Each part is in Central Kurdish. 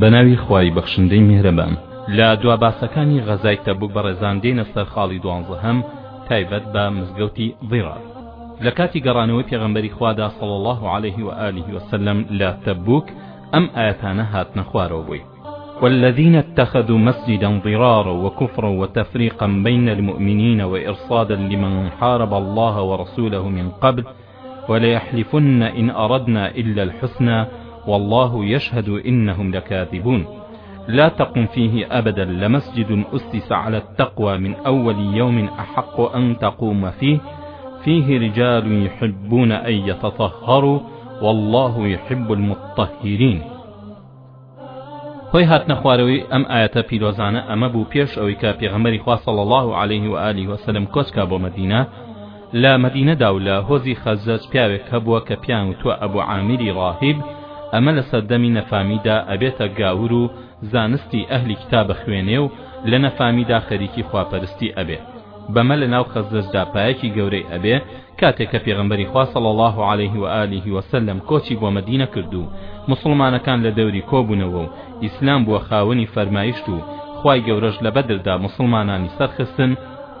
بە ناوی خوای بەخشندەی میهرەبان. لە دوا باسەکانی غەزای تەبوک بەڕێزان دێینە سەر خاڵی دوانزەهەم تایبەت بە مزگەوتی ضرار لە کاتی گەڕانەوەی پێغەمبەری خوادا صلی اللە علیه و آله و سلم لە تەبوک ئەم ئایەتانە هاتنە خوارەوە بۆی والذین اتخذوا مسجدا ضرارا وكفرا وتفریقا بین المؤمنین وارصادا لمن حارب الله ورسوله من قبل وليحلفن إن أردنا إلا الحسنى والله يشهد إنهم لكاذبون لا تقم فيه أبدا لمسجد أسس على التقوى من أول يوم أحق أن تقوم فيه فيه رجال يحبون أن يتطهروا والله يحب المطهرين هۆی هاتنە خوارەوەی ئەم ئایەتە پیرۆزانە ئەمە بوو پێش ئەوەی کە پێغەمبەری خوا صلی الله علیه و آله و سلم کۆچ کا بۆ مەدینە لە مەدینەدا و لە هۆزی خەزەج پیاوێک هەبووە کە پیان وتووە ئەبو عامیری ڕاهیب ئەمە لە سەردەمی نەفامیدا ئەبێتە گاور و زانستی ئەهلی کتابە خوێنێ و لە نەفامیدا خەریکی خواپەرستی ئەبێ بەمە لەناو خەزرەجدا پایەکی گەورەی ئەبێ کاتێ کە پێغەمبەری خوا صلی اللە علیه و آله و سلم کۆچی بۆ مەدینە کرد و موسڵمانەکان لە دەوری کۆبوونەوە و ئیسلام بووە خاوەنی فەرمایشت و خوای گەورەش لە بەدردا موسڵمانانی سەرخستن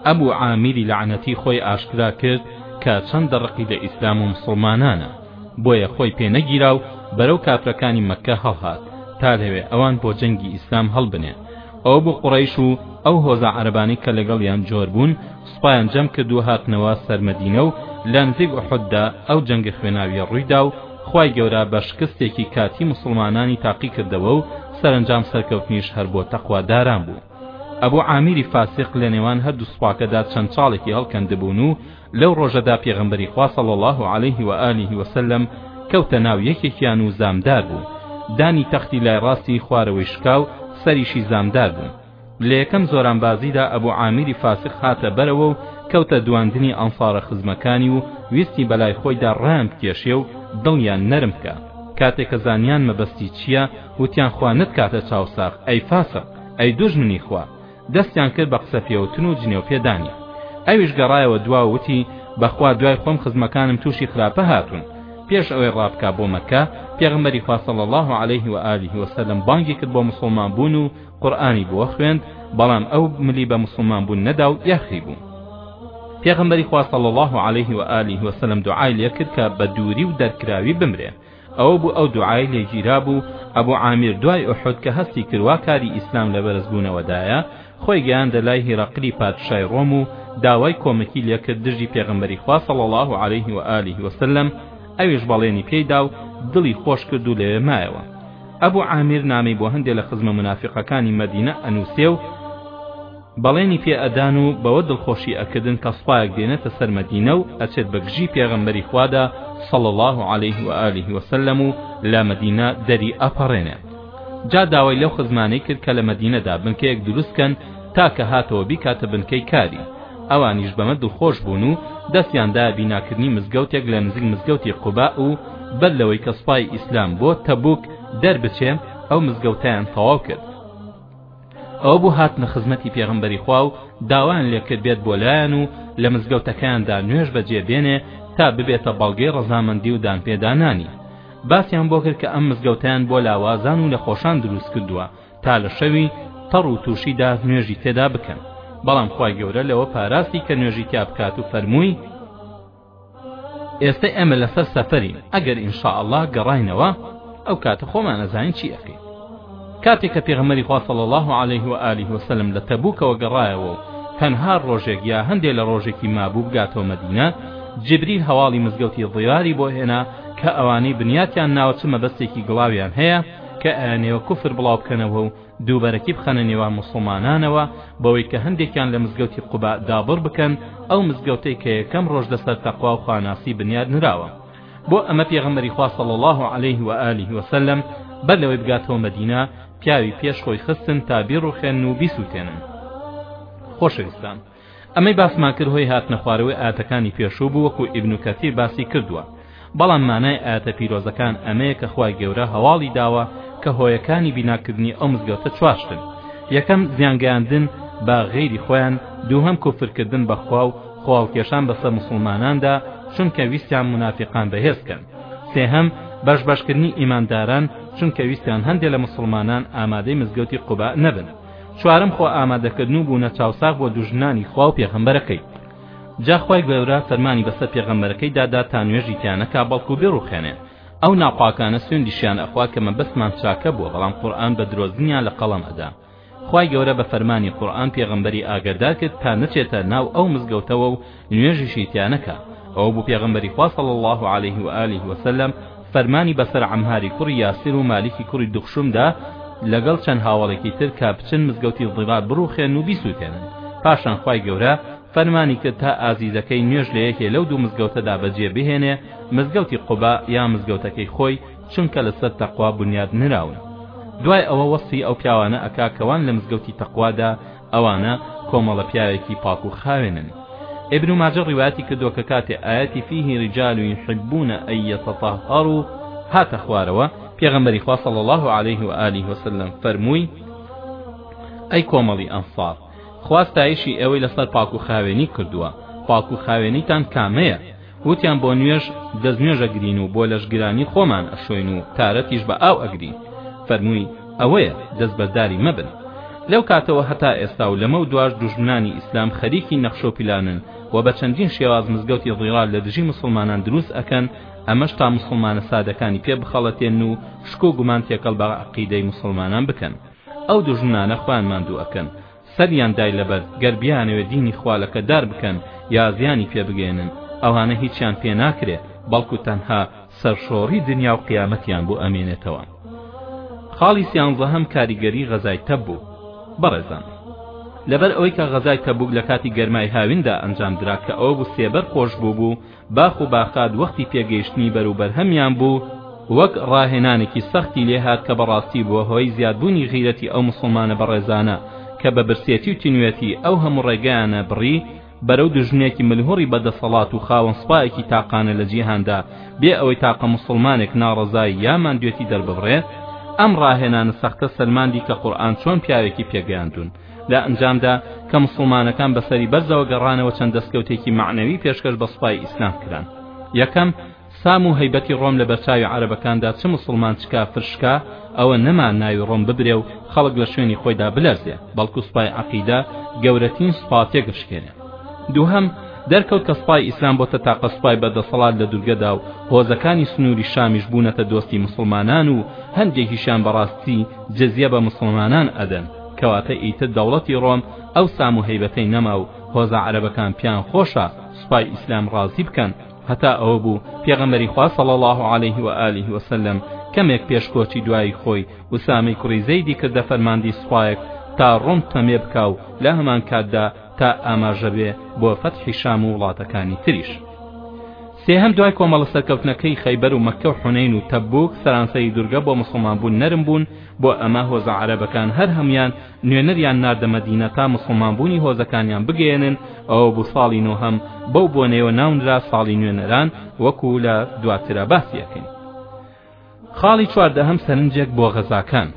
ئەبو عامیری لەعنەتی خۆی ئاشکرا کرد کە چەندە ڕقی لە ئیسلام و موسڵمانانە بۆیە خۆی پێ نەگیرا و بەرەو کافرەکانی مەککە هەڵهات تا لەوێ ئەوان بۆ جەنگی ئیسلام هەڵبنێ ئەو بە قوڕەیش و ئەو هۆزە عەرەبانەی کە لەگەڵیان جۆر بوون سوپایان جەم کرد و هاتنەوە سەر مەدینە و لە نزیک ئوحوددا ئەو جەنگە خوێناوییە ڕووی دا و خوای گەورە بە شکستێکی کاتی موسڵمانانی تاقی کردەوە و سەرەنجام سەرکەوتنیش هەر بۆ تەقواداران بوو ئەبوو عامیری فاسیق لە نێوان هەردوو سوپاکەدا چەند چاڵێکی هەڵکەندبوون و لەو ڕۆژەدا پێغەمبەری خوا صلی اللە علیه و آله و سلم کەوتە ناو یەکێکیان و زامدار بوو دانی تەختی لای ڕاستی خوارەوەی شکا و سەریشی زامدار بوو لە یەکەم زۆرانبازیدا ئەبوو عامیری فاسق هاتە بەرەوە و کەوتە دواندنی ئەنصارە خزمەکانی و ویستی بەلای خۆیدا ڕایان بکێشێ و دڵیان نەرم بکە کاتێک کە زانیان مەبەستی چییە وتیان خوا نەتکاتە چاوساغ ئەی فاسق ئەی دوژمنی خوا دەستیان کرد بە قسە پێوتن و جنێو پێدانی ئەویش گەڕایەوە دواو وتی بەخوا دوای خۆم خزمەکانم تووشی خراپە هاتوون پێش ئەوەی ڕابکا بۆ مەکە پێغمبەری خوا صلی الله علیه و آله و سلم بانگی کرد بۆ مسلمان بوون و قورئانی بۆ خوێند بەڵام ئەو ملی بە مسلمان بوون نەدا و یاخی بوو پێغمبەری خوا صلی الله علیه و آله و سلم دوعای لێ کرد کە بە دووری و دەرکراوی بمرێ ئەوە بوو ئەو دوعای لێ گیرابوو، ئەبو عامیر دوای ئوحود کە هەستی کرد وا کاری ئیسلام لە بەرز بوونەوەدایە، خۆی گەیاندە لای هیرقلی پادشای ڕۆم و داوای کۆمەکی لێ کرد دژی پێغەمبەری خوا صلی اللە علیه و آله و سلم، ئەویش بەڵێنی پێی دا و دڵی خۆش کرد و لەوێ مایەوە. ئەبو عامیر نامەی بۆ هەندێ لە خزمە مونافیقەکانی مەدینە ئەنووسێ و، بەڵێنی پێ ئەدان و بەوە دڵخۆشی ئەکردن کە سوپایەک دێنێتە سەر مەدینە و ئەچێت بە گژی پێغەمبەری خوادا صلی اللە علیه و آله و سلم و لە مەدینە دەری ئەپەڕێنێ جا داوای لەو خزمانەی کرد کە لە مەدینەدا بنکەیەک دروست کەن تاکە هاتەوە بیکاتە بنکەی کاری ئەوانیش بەمە دڵخۆش بوون و دەستیاندا بیناکردنی مزگەوتێک لە نزیک مزگەوتی قوبا و بەر لەوەی کە سوپای ئیسلام بۆ تەبوک دەربچێ ئەو مزگەوتیان تەواو کرد ئەوە بوو هاتنە خزمەتی پێغەمبەری خوا و داوایان لێ کرد بێت بۆ لایان و لە مزگەوتەکەیاندا نوێژ بەجێ بێنێ تا ببێتە بەڵگەی ڕەزامەندی و دانپێدانانی باسیان بۆ کرد کە ئەم مزگەوتیان بۆ لاوازان و لە خۆشان دروست کردووە تا لە شەوی تەڕ و تووشیدا نوێژی تێدا بکەن بەڵام خوای گەورە لەوە پاراستی کە نوێژی تیا بکات و فەرمووی ئێستا ئێمە لەسەر سەفەرین ئەگەر ان شاء اللە گەڕاینەوە ئەو کاتە خۆمان ئەزانین چی ئەکەین کاتێک کە پێغەمەری خوا صلی الله علیه و آله و سلم لە تەبوکەوە گەڕایەوە و تەنها ڕۆژێک یا هەندێ لە ڕۆژێکی مابوو بگاتەوە مەدینە جبریل هەواڵی مزگەوتی ضیاری بۆ هێنا کە ئەوانەی بنیاتیان ناوە چ مەبەستێکی گڵاویان هەیە کە ئەیانەوە کوفر بڵاو بکەنەوە و دووبەرەکی بخەنە نێوان موسڵمانانەوە بەوەی کە هەندێکیان لە مزگەوتی قوباء دابڕ بکەن ئەو مزگەوتەی کە یەکەم ڕۆژ لەسەر تەقوا و خواناسی بنیاد نراوە بۆ ئەمە پێغەمبەری خوا صلی الله علیه و آله و سلم بەر لەوەی بگاتەوە مەدینە پیاوی پێش خۆی خستن تا بیڕوخێن و بیسووتێنن خۆشەویستان ئەمەی باسمان کرد هۆی هاتنە خوارەوەی ئایەتەکانی پێشوو بوو وەکو ئیبن کەثیر باسی کردووە بەڵام مانای ئاەتە پیرۆزەکان ئەمەیە کە خوا گەورە هەواڵی داوە کە هۆیەکانی بیناکردنی ئەو مزگەوتە چوار شتن یەکەم زیانگەیاندن بە غەیری خۆیان دووهەم کفرکردن بە خوا و خۆڵکێشان بەسەر مسلماناندا چونکە ویستیان منافقان بەهێز کەن سێهەم بەش بەشکردنی ئیمانداران چونکە ویستیان هەندێک لە مسلمانان ئامادەی مزگەوتی قوبا نەبن چوارەم خۆ ئامادەکردن و بوونە چاوساغ بۆ دوژمنانی خوا و پێغەمبەرەکەی جا خوای گەورە فەرمانی بەسەر پێغەمبەرەکەی دادا تا نوێژی تیا نەکا بەڵکو بڕوخێنێ ئەو ناپاکانە سوێندیشیان ئەخوا کە مەبەستمان چاکە بووە بەڵام قورئان بە درۆزنیان لە قەڵەم ئەدا خوای گەورە بە فەرمانی قورئان پێغەمبەری ئاگەدار کرد تا نەچێتە ناو ئەو مزگەوتەوە و نوێژیشی تیانەکا ئەوە بوو پێغەمبەری خوا صلی اللە علیه و آله و سلم فەرمانی بەسەر عەماری کوڕی یاسر و مالیکی کوڕی دخشومدا لەگەڵ چەند هاوڵێکی تر کە بچن مزگەوتی ضرار بڕوخێن و بیسووتێنن پاشان خوای گەورە فەرمانی کرد تا ئازیزەکەی نوێژ لە یەکێ لەو دوو مزگەوتەدا بەجێ بهێنێ مزگەوتی قوبا یا مزگەوتەکەی خۆی چونکە لەسەر تەقوا بنیاد نراون دوای ئەوە وەسفی ئەو پیاوانە ئەکا کەوان لە مزگەوتی تەقوادا ئەوانە کۆمەڵە پیاوێکی پاک و خاوێنن ابن ماجە ڕیواتی کردووە کە کاتێ ئاەتی فیه رجال یحبون ان یتطهروا هاتە خوارەوە پێغەمبەری خوا صلی الله علیه و آله وسلم فەرمووی ئەی کۆمەڵی ئەنصار خواستایشی ئێوەی لەسەر پاک و خاوێنی کردووە پاک و خاوێنیتان کامەیە وتیان بۆ نوێژ دەست نوێژ ئەگرین و بۆ لەشگرانی خۆمان ئەشۆین و تارەتیش بە ئاو ئەگرین فەرمووی ئەوەیە دەستبەرداری مەبن لەو کاتەوە هەتا ئێستا و لەمەو دواش دوژمنانی ئیسلام خەریکی نەخشەو پیلانن و بە چەندین شێواز مزگەوتی ضیرار لە دژی مسڵمانان دروست ئەکەن ئەمەش تا مسڵمانە سادەکانی پێ بخەڵەتێن و شک و گومان تێکەڵ بە عەقیدەی مسڵمانان بکەن ئەو دوژمنانە خۆیان ماندوو ئەکەن سەریان دای لەبەر گەر بیانەوێ دینی خوا لەکەدار بکەن یا زیانی پێ بگەیەنن ئەوانە هیچیان پێ ناکرێ بەڵکو تەنها سەرشۆڕی دنیا و قیامەتیان بۆ ئەمێنێتەوە خاڵی سیانزەهەم کاریگەری غەزای تەبوک بەڕێزان لەبەر ئەوەی کە غەزای تەبوک لەکاتی گەرمای هاویندا ئەنجامدرا کە ئەوەبوو سێبەر خۆشبوو بوو باخ و باخات وەختی پێگەیشتنی بەر و بەرهەمیان بوو وەک ڕاهێنانێکی سەختی لێهات کە بەڕاستی بووە هۆی زیادبوونی غیرەتی ئەو مسوڵمانە بەڕێزانە کە بە برسێتی و تینوێتی ئەو هەموو ڕێگەیانە بڕی بەرەو دژنێکی ملهوڕی بەدەسەڵات و خاوەن سپایەکی تاقانە لە جیهاندا بێ ئەوەی تاقە مسوڵمانێک ناڕەزای یا ماندوێتی دەرببڕێ ئەم ڕاهێنانە سەختە سەلماندی کە قورئان چۆن پیاوێکی پێگەیاندوون لە ئەنجامدا کە مسوڵمانەکان بە سەری بەرزەوە گەڕانەوە چەند دەستکەوتێکی مەعنەوی پێشکەش بە سوپای ئیسلام کران یەکەم سام و هەیبەتی ڕۆم لە بەرچاوی عەرەبەکاندا چ مسلمان چ کافر شکا ئەوە نەما ناوی ڕۆم ببرێ و خەڵک لە شوێنی خۆیدا بلەرزێ بەڵکو سوپای عەقیدە گەورەترین سوپا تێگەشکێنێ دووهەم دەرکەوت کە سوپای ئیسلام بۆتە تاقە سوپای بەدەسەڵات لە دورگەدا و هۆزەکانی سنووری شامیش بوونەتە دۆستی مسلمانان و هەندێکیشیان بەڕاستی جزیە بە مسلمانان ئەدەن کەواتە ئیتر دەوڵەتی ڕۆم ئەو سام و هەیبەتەی نەما و هۆزە عەرەبەکان پیان خۆشە سوپای ئیسلام ڕازی بکەن هەتا ئەوە بوو پێغەمبەری خوا صلی الله علیه و آله و سلم کەمێک پێش کۆچی دوایی خۆی ئوسامەی کوڕی زەیدی کردە فەرماندی سوپایەک تا ڕۆم تەمێ بکا و لە هەمان کاتدا تا ئاماژە بێ بۆ فەتحی شام و وڵاتەکانی تریش سێهەم دوای کۆمەڵە سەرکەوتنەکەی خەیبەر و مەککە و حونەین و تەبوک سەرانسەری دورگە بۆ مسلمان بوون نەرم بوون بۆ ئەمە هۆزە عەرەبەکان هەر هەموویان نوێنەریان ناردە مەدینە تا مسوڵمان بوونی هۆزەکانیان بگەیەنن ئەوە بوو ساڵی نۆهەم بەو بۆنەیەوە ناونرا ساڵی نوێنەران وەکو لە دواترا باسی ئەکەین خاڵی چواردەهەم سەرنجێک بۆ غەزاکان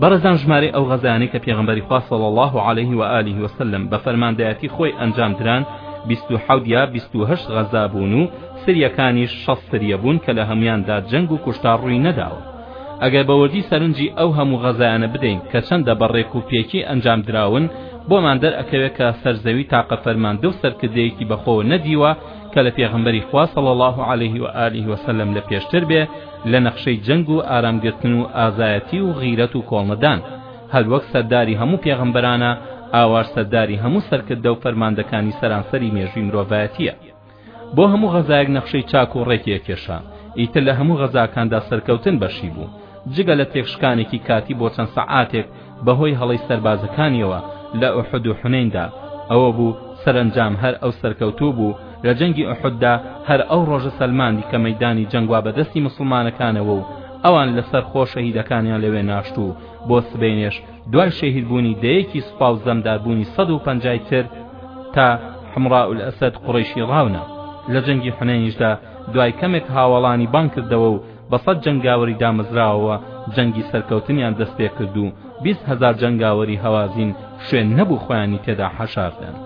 بەڕێزان ژمارەی ئەو غەزانەی کە پێغمبەری خوا صلی الله عليه و آله وسلم بە فەرماندەیەتی خۆی ئەنجام دران 27 یا 28 غەزا بوون و سریەکانیش شەست سریە بوون کە لە هەمویاندا جەنگ و کوشتار ڕووی نەداوە ئەگەر بە وردی سەرنجی ئەو هەموو غەزایانە بدەین کە چەندە بە ڕێک و پێکی ئەنجام دراون بۆمان دەرئەکەوێ کە سەر زەوی تاقە فەرماندە و سەرکردەیەکی بەخۆوە نەدیوە کە لە پێغەمبەری خوا صلی الله علیه و آله و سلم لە پێشتر بێ لە نەخشەی جەنگ و ئارام گرتن و ئازایەتی و غیرەت و کۆڵنەدان هەر وەک سەرداری هەموو پێغەمبەرانە ئاواش سەرداری هەموو سەرکردە و فەرماندەکانی سەرانسەری مێژووی مرۆڤایەتیە بۆ هەموو غەزایەک نەخشەی چاک و ڕێکی ئەکێشا ئیتر لە هەموو غەزاکاندا سەرکەوتن بەشی بوو جگە لە تێکشکانێکی کاتی بۆ چەند سەعاتێک بەهۆی هەڵەی سەربازەکانیەوە لە ئوحد و حونەیندا ئەوە بوو سەرەنجام هەر ئەو سەرکەوتوو بوو لە جەنگی ئوحددا هەر ئەو ڕۆژە سەلماندی کە مەدانی جەنگوا بەدەستی مسلمانەکانەوە و ئەوان لەسەر خۆ شەهیدەکانیان لەوێ ناشت و بۆ سبەینێش دوای شەهید بوونی دەیەکی سوپا و زەمدار بوونی سەد و پەنجای تر تا حمڕاء الاسد قوڕەیشی ڕاونا لە جەنگی حونەینیشدا دوای کەمێک هاوەڵانی بانگ کردەوە و بە سەد جەنگاوەری دامەزراوەوە جەنگی سەرکەوتنیان دەست پێ کرد و بیست هەزار جەنگاوەری هەوازین شوێن نەبوو خۆیانی تێدا حەشار دەن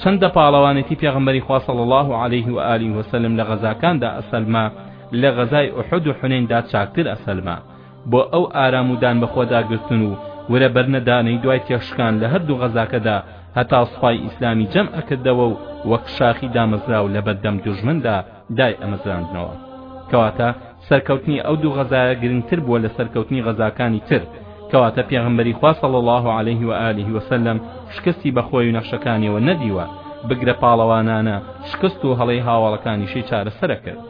چەندە پاڵەوانێتی پێغمبەری خوا صلی الله علیه و آله و سلم لە غەزاکاندا ئەسەلما لە غەزای ئوحود و حونەیندا چاکتر ئەسەلما بۆ ئەو ئارام و دان بەخۆداگرتن و ورە بەرنەدانەی دوای تێکشکان لە هەردوو غەزاکەدا هەتا سوپای ئیسلامی جەمع ئەکردەوە و وەک شاخی دامەزراو لەبەردەم دوژمندا دای ئەمەزراندنەوە کەواتە سەرکەوتنی ئەو دوو غەزایە گرنگتر بووە لە سەرکەوتنی غەزاکانی تر کەواتە پێغمبەری خوا صلی الله علیه و آله و سلم شکستی بە خۆی و نەخشەکانیەوە نەدیوە بگرە پاڵەوانانە شکست و هەڵەی هاواڵەکانیشی چارەسەرە کرد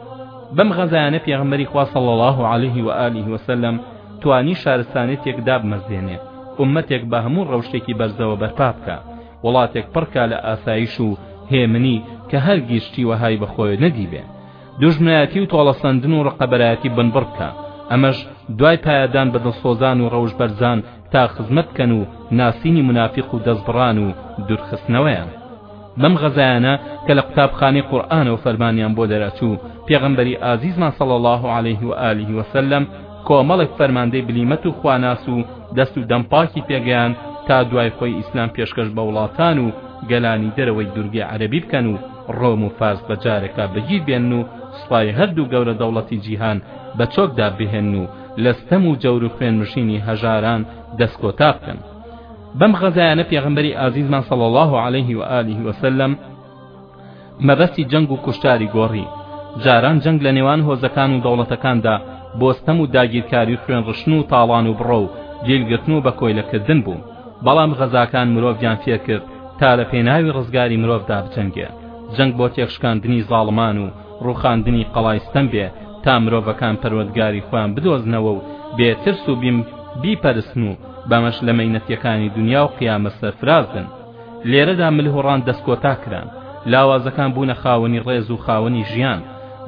بەم غەزایانە پێغەمبەری خوا صلی الله علیه و آله و سلم توانی شارستانێتێک دابمەزرێنێ ئوممەتێک بە هەموو ڕەوشتێکی بەرزەوە بەرپا بکا وڵاتێک پڕکا لە ئاسایش و هێمنی کە هەرگیز شتی وەهای بەخۆی نەدیبێ دوژمنایەتی و تۆڵەسەندن و ڕقەبەرایەتی بنبڕ بکە ئەمەش دوای پایەدان بە دڵسۆزان و ڕەوش بەرزان تا خزمەت بکەن و ناسینی منافق و دەستبڕان و دوورخستنەوەیان بەم غەزایانە کە لە قوتابخانەی قورئانەوە فەرمانیان بۆ دەرئەچوو پێغەمبەری ئازیزمان صلی اللە علیه و آله و سلم کۆمەڵێک فەرماندەی بلیمەت و خواناس و دەست و دەم پاکی پێگەیان تا دوای خۆی ئیسلام پێشکەش بە وڵاتان و گەلانی دەرەوەی دورگەی عەرەبی بکەن و ڕۆم و فارس بە جارێکا بەگیر بێنن و سوپای هەردوو گەورە دەوڵەتی جیهان بە چۆکدا بهێنن و لە ستەم و جەور و خوێنمژینی هەژاران دەستکۆتا بکەن بەم غەزایانە پێغمبەری ئازیزمان صلی الله علیه و آله و سلم مەبەستی جەنگ و کوشتاری گۆڕی جاران جەنگ لە نێوان هۆزەکان و دەوڵەتەکاندا بۆستەم و داگیرکاری خوێن ڕشن و تاڵان و بڕە و دیلگرتن و بە کۆیلەکردن بوو بەڵام غەزاکان مرۆڤیان فێرکرد تا لە پێناوی ڕزگاری مرۆڤدا بجەنگێ جەنگ بۆ تێکشکاندنی زاڵمان و ڕوخاندنی قەڵای ستەم بێ تا مرۆڤەکان پەروەردگاری خۆیان بدۆزنەوە و بێترس و بیم بیپەرسن و بەمەش لە مەینەتیەکانی دنیا و قیامەت سەرفراز بن لێرەدا ملهوڕان دەستکۆتا کران لاوازەکان بوونە خاوەنی ڕێز و خاوەنی ژیان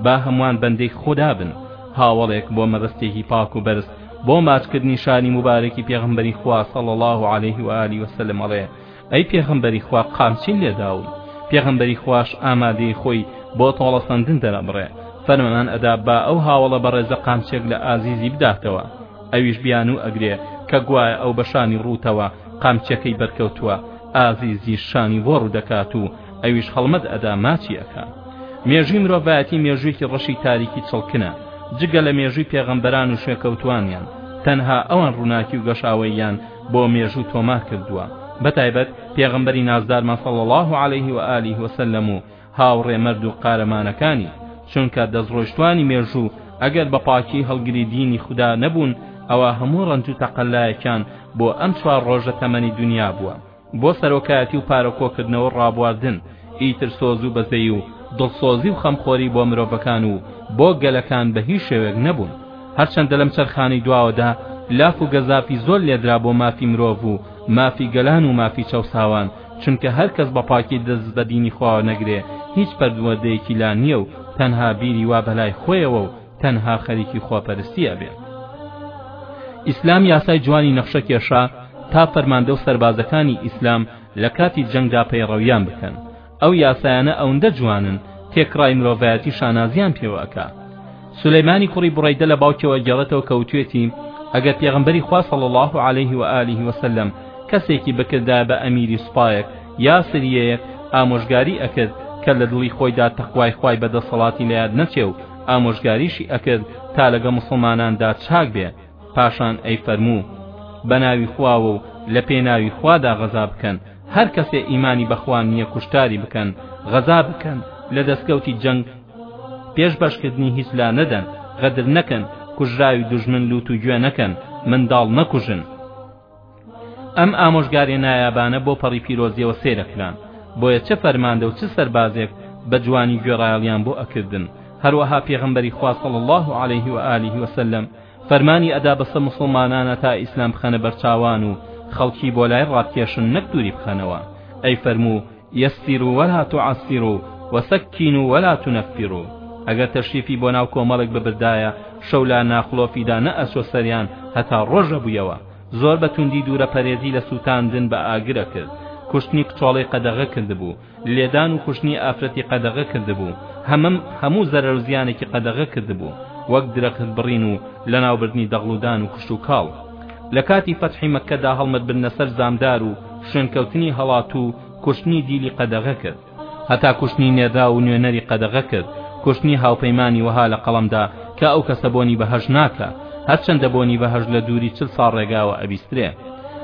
با هەمووان بەندەی خۆدا بن هاوڵێک بۆ مەبەستێکی پاک و بەرز بۆ ماچکردنی شانی مبارەکی پێغمبەری خوا صلی الله عليه و آله وسلم ئەڵێ ئەی پێغەمبەری خوا قامچی لێداون پێغەمبەری خواش ئامادەی خۆی بۆ تۆڵەسەندن دەرەبڕێ فەرمەمان ئەدا با ئەو هاوەڵە بەڕێزە قامچێک لە ئازیزی بداتەوە ئەویش بیانو ئەگرێ کە گوایە ئەو بەشانی ڕووتەوە قامچەکەی بەرکەوتووە ئازیزی شانی بۆ ڕوودەکات و ئەویش هەڵمەت ئەدا ماچی ئەکا مێژوی مرۆڤایەتی مێژوویەکی ڕەشی تاریکی چڵکنە جگە لە مێژوی پێغەمبەران و شوێکەوتوانیان تەنها ئەوان ڕووناکی و گەشاوەییان بۆ مێژوو تۆمار کردووە بەتایبەت پێغەمبەری نازدارمان صلی الله علیه و آله وسلم و هاوڕێ مەرد و قارەمانەکانی چونکە دەستڕۆیشتوانی مێژوو ئەگەر بە پاکی هەڵگری دینی خوددا نەبوون ئەوە هەموو ڕەنج و تەقەلایەکیان بۆ ئەم چوار ڕۆژە تەمەنی دنیا بووە بۆ سەرۆکایەتی و پارەکۆکردنەوە ڕابواردن ئیتر سۆز و بەزەیی و دڵسۆزی و خەمخۆری بۆ مرۆڤەکان و بۆ گەلەکان بە هیچ شێوەیەک نەبوون، هەرچەندە لەم چەرخانەی دواوەدا لاف و گەزافی زۆر لێدرا بۆ مافی مرۆڤ و مافی گەلان و مافی چەوساوان، چونکە هەر کەس بە پاکی دەست بە دینی خواوە نەگرێ هیچ پەروەردەیەکی لا نییە و تەنها بیری وا بە لای خۆیەوە و تەنها خەریکی خۆپەرستی ئەبێ. ئیسلام یاسای جوانی نەخشە کێشا تا فەرماندە و سەربازەکانی ئیسلام لەکاتی جەنگدا پەیڕەویان بکەن ئەو یاسایانە ئەوندە جوانن تێکڕای مرۆڤایەتی شانازیان پێوە ئەکا سلەیمانی کوڕی بڕیدە لە باوکیەوە گەڕێتەوە کە وتوێتی ئەگەر پێغمبەری خوا صلی الله عليه و آله وسلم کەسێکی بکردا بە ئەمیری سوپایەک یا سریەیەک ئامۆژگاری ئەکرد کە لە دڵی خۆیدا تەقوای خوای بە دەسەڵاتی لە یاد نەچێ و ئامۆژگاریشی ئەکرد تا لەگە مسلماناندا چاک بێ پاشان ئەیفەرموو بەناوی خواوە و لە پێناوی خوادا غەزا بکەن هەر کەسێ ئیمانی بەخوا نییە کوشتاری بکەن غەزا بکەن لە دەستکەوتی جەنگ پێش بەشکردنی هیچ لا نەدەن غەدر نەکەن کوژراوی دوژمن لوت و گوێ نەکەن منداڵ نەکوژن ئەم ئامۆژگاریە نایابانە بۆ پەڕی پیرۆزیەوە سەیرە کران بۆیە چ فەرماندە و چ سەربازێک بە جوانی گوێڕایەڵیان بۆ ئەکردن هەروەها پێغمبەری خوا صلی الله عليه و آله وسلم فەرمانی ئەدا بەسە مسلمانانە تا ئیسلام بخەنە بەرچاوان و خەڵکی بۆ لای ڕابکێشن نەک دووری بخەنەوە ئەی فەرموو یسرو ولا تعسرو وسکینو ولا تنفرو ئەگەر تەشریفی بۆ ناو کۆمەڵێک ببردایە شەو لا ناخڵۆفیدا نەئەچۆ سەریان هەتا ڕۆژ ئەبوویەوە زۆر بە توندی دوورە پەرێزی لە سووتاندن بە ئاگر ئەکرد کوشتنی کچۆڵەی قەدەغە کردبوو لێدان و کوشتنی ئافرەتی قەدەغە کردبوو هەمم هەموو زەرەر و زیانێکی قەدەغە کردبوو وەک درەخت بڕین و لەناوبردنی دەغڵودان و کشتوکاڵ لە کاتی فەتحی مەککەدا هەڵمەت بن لەسەر زامدار و شوێنکەوتنی هەڵات و کوشتنی دیلی قەدەغە کرد، هەتا کوشتنی نێرراو و نوێنەری قەدەغە کرد، کوشتنی هاوپەیمانی وەها لە قەڵەم دا کە ئەو کەسە بۆنی بەهەشت ناکا، هەرچەندە بۆنی بەهەشت لە دووری چل ساڵ ڕێگاوە ئەبیسترێ.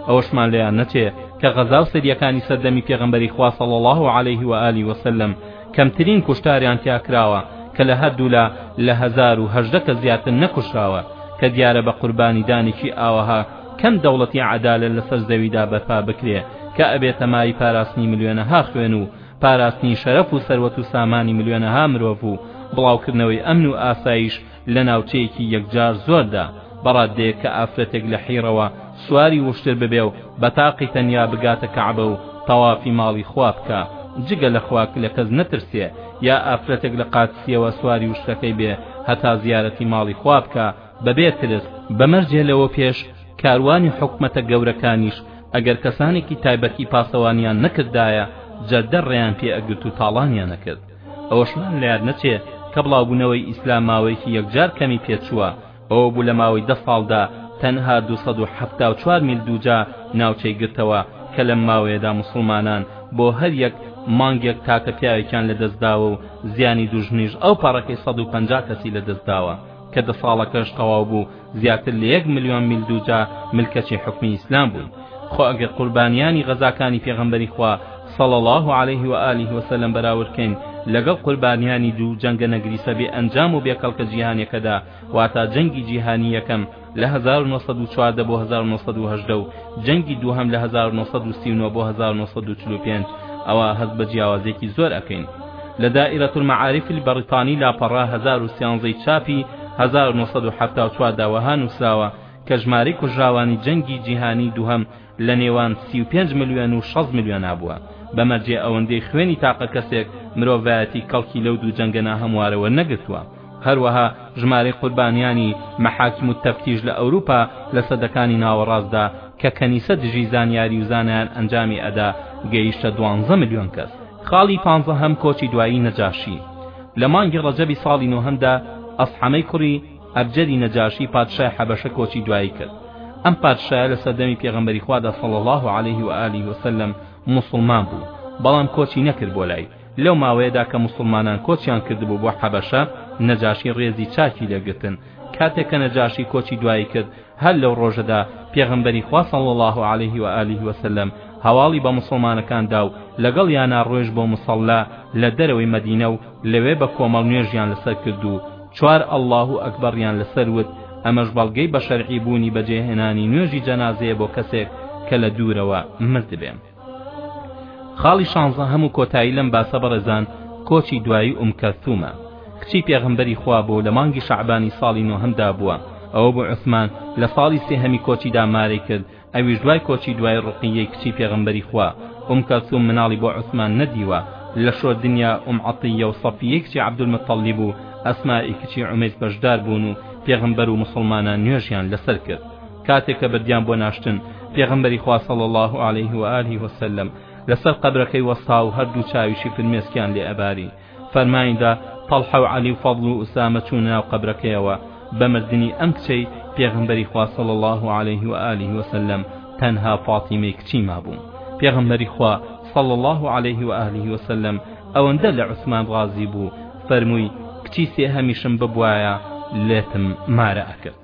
ئەوەشمان لێیان نەچێ کە غەزا و سەریەکانی سەردەمی پێغەمبەری خوا صلی اللە علیه و آله و سلم کەمترین کوشتاریان تیا کراوە کە لە هەردوولا لە هەزار و هەژدە کەس زیاتر نەکوشراوە کە دیارە بە قوربانی دانێکی ئاوەها کەم دەوڵەتی عەدالە لەسەر زەویدا بەرپا بکرێ کە ئەبێتە مایەی پاراستنی ملیۆنەها خوێن و پاراستنی شەرەف و سەروەت و سامانی ملیۆنەها مرۆڤ و بڵاوکردنەوەی ئەمن و ئاسایش لە ناوچەیەکی یەکجار زۆردا، بە ڕاددەیەک کە ئافرەتێک لە حیڕەوە سواری وشتر ببێ و بە تاقی تەنیا بگاتە کەعبە و تەوافی ماڵی خوا بکا، جگە لە خوا لە کەس نەترسێ، یا ئافرەتێک لە قادسیەوە سواری وشترەکەی بێ هەتا زیارەتی ماڵی خوا بکا بەبێ ترس، بە مەرجێ لەوە پێش کاروانی حکومەتە گەورەکانیش ئەگەر کەسانێکی تایبەتی پاسەوانیان نەکردایە جەردە ڕێیان پێ ئەگرت و تاڵانیان ئەکرد. ئەوەشمان لە یاد نەچێ کە بڵاوبوونەوەی ئیسلام ماوەیەکی یەکجار کەمی پێ چووە، ئەوە بوو لە ماوەی دە ساڵدا تەنها دوو سەد و حەفتا و چوار میل دووجا ناوچەی گرتەوە کە لەم ماوەیەدا موسڵمانان بۆ هەر یەک مانگێک تاکە پیاوێکیان لە دەست داوە و زیانی دوژمنیش ئەوپەڕەکەی سەد و پەنجا کەسی لە دەست داوە کە دە ساڵەکەش تەواو بوو زیاتر لە یەک ملیۆن میل دووجا ملکەچی حوکمی ئیسلام بووین خۆ ئەگەر قوربانیانی غەزاکانی پێغەمبەری خوا صلی اللە علیه و آله و سلم بەراورد کەین لەگەڵ قوربانیانی دوو جەنگە نەگریسە بێ ئەنجام و بێ کەڵکە جیهانەکەدا واتا جەنگی جیهانی یەکەم لە 1914 بۆ 1918 و جەنگی دووهەم لە 1939 بۆ 1945 ئەوە هەست بە جیاوازێکی زۆر ئەکەین لە دائیرەت المعارف البریتانی لاپەڕە هەزار و سیانزەی چاپی هەزار و نۆ سەد و حەفتا و چوار دا وەها نووسراوە کە ژمارەی کوژراوانی جەنگی جیهانی دووهەم لە نێوان سی و پێنج ملیۆن و شەست ملیۆنا بووە بە مەرجێ ئەوەندەی خوێنی تاقە کەسێک مرۆڤایەتی کەڵکی لەو دوو جەنگە ناهەموارە وەرنەگرتووە هەروەها ژمارەی قوربانیانی مەحاکم و تەفتیش لە ئەوروپا لە سەدەکانی ناوەڕاستدا کە کەنیسە دژی زانیاری و زانایان ئەنجامی ئەدا گەیشتە دوانزە ملیۆن کەس خاڵی پانزەهەم کۆچی دوایی نەجاشی لە مانگی ڕەجەبی ساڵی نۆهەمدا ئەسحەمەی کوڕی ئەبجەری نەجاشی پادشای حەبەشە کۆچی دوایی کرد ئەم پادشایە لە سەردەمی پێغەمبەری خوادا صلی الله علیه و آله وسلم موسڵمان بوو بەڵام کۆچی نەکرد بۆ لای لەو ماوەیەدا کە موسڵمانان کۆچیان کردبوو بۆ حەبەشە نەجاشی ڕێزی چاکی لێگرتن کاتێک کە نەجاشی کۆچی دوایی کرد هەر لەو ڕۆژەدا پێغەمبەری خوا صلی اللە علیه و آله و سلم هەواڵی بە موسڵمانەکان دا و لەگەڵیانا ڕۆیشت بۆ موسەڵا لە دەرەوەی مەدینە و لەوێ بە کۆمەڵ نوێژیان لەسەر کرد و چوار اللە اکبریان لەسەر وت ئەمەش بەڵگەی بە شەرعی بوونی بەجێهێنانی نوێژی جەنازەیە بۆ کەسێک کە لە دوورەوە مردبێ خاڵی شانزەهەم و کۆتایی لەم باسە بەڕێزان کۆچی دوایی ئوم کەلثومە کچی پێغەمبەری خوا بۆ لە مانگی شەعبانی ساڵی نۆهەمدا بووە ئەوە بۆ عوسمان لە ساڵی سێهەمی کۆچیدا مارەی کرد ئەویش دوای کۆچی دوای ڕقیەی کچی پێغەمبەری خوا ئوم کەلثوم مناڵی بۆ عوسمان نەدیوە لە شۆ دنیا ئوم عەتیە و صەفیەی کچی عەبدولمتەڵیب و ئەسمائی کچی عومەیس بەشدار بوون و پێغەمبەر و موسڵمانان نوێژیان لەسەر کرد کاتێک کە بردیان بۆ ناشتن پێغەمبەری خوا صلی الله علیه و آله و سلم لەسەر قەبرەکەی وەستا و هەردوو چاویشی فرمێسکیان لێ ئەباری فەرمایندا طەڵحە و عەلی و فەضل و ئوسامە چوون ناو قەبرەکەیەوە بە مردنی ئەم کچەی پێغەمبەری خوا صلی الله علیه و آله و سلم تەنها فاطیمەی کچی مابوو پێغەمبەری خوا صلی الله علیه و آله و سلم ئەوەندە لە عوسمان ڕازی بوو فەرمووی کچی سێهەمیشم ببوایە لێتم مارە ئەکرد